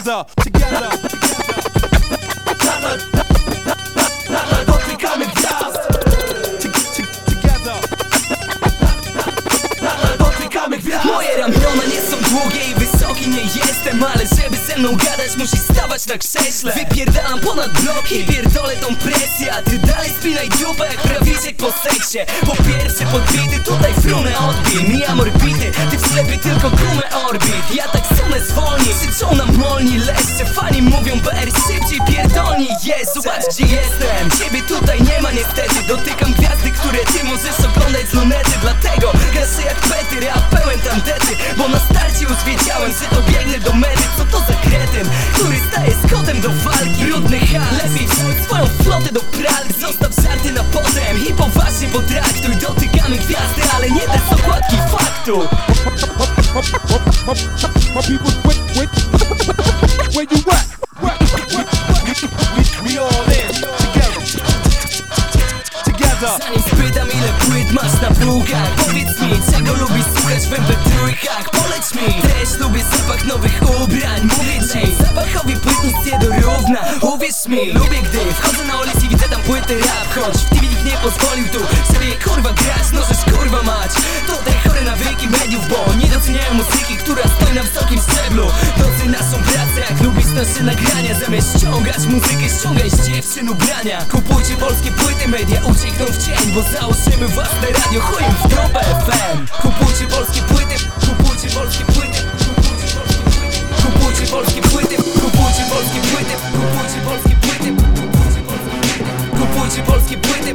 together, together. Together Moje ramiona nie są długie i wysoki nie jestem Ale żeby ze mną gadać musisz stawać na krześle. Wypierdalam ponad bloki, pierdolę tą presję A ty dalej spinaj dupę jak prawiczek po seksie. Po pierwsze podbity, tutaj frunę odbij. Mijam orbity, ty w sklepie tylko gumę orbit. Ja tak sunę zwolni, krzyczą na molni Leszcze, fani mówią BR szybciej pierdolni. Jest, zobacz gdzie jestem. Ciebie tutaj nie ma niestety. Dotykam gwiazdy, które ty możesz oglądać z lunety. Dlatego gaszę jak pety, rap pełen tandety Bo na starcie już wiedziałem, że dobiegnę do mety Co to za kretyn, który staje z kotem do walki? Brudny hal, lepiej wziąć swoją flotę do pralki. Zostaw żarty faktu My people, wait, wait. Where you at? We all in together. Together. Zanim spytam ile płyt masz na półkach Powiedz mi czego lubisz słuchać w mp3 Poleć mi Też lubię zapach nowych ubrań Mówię ci Zapachowi płyt nic nie dorówna Uwierz mi Lubię gdy wchodzę na ulicę i widzę tam płyty rap Choć w TV nikt nie pozwolił tu je kurwa grać żeż kurwa mać To te Bo nie doceniają muzyki która stoi na wysokim szczeblu. Doceń naszą pracę jak lubisz nasze nagrania. Zamiast ściągać muzykę ściągaj z dziewczyn ubrania. Kupujcie polskie płyty media uciekną w cień Bo założymy własne radio. Chujem w dropę FM Kupujcie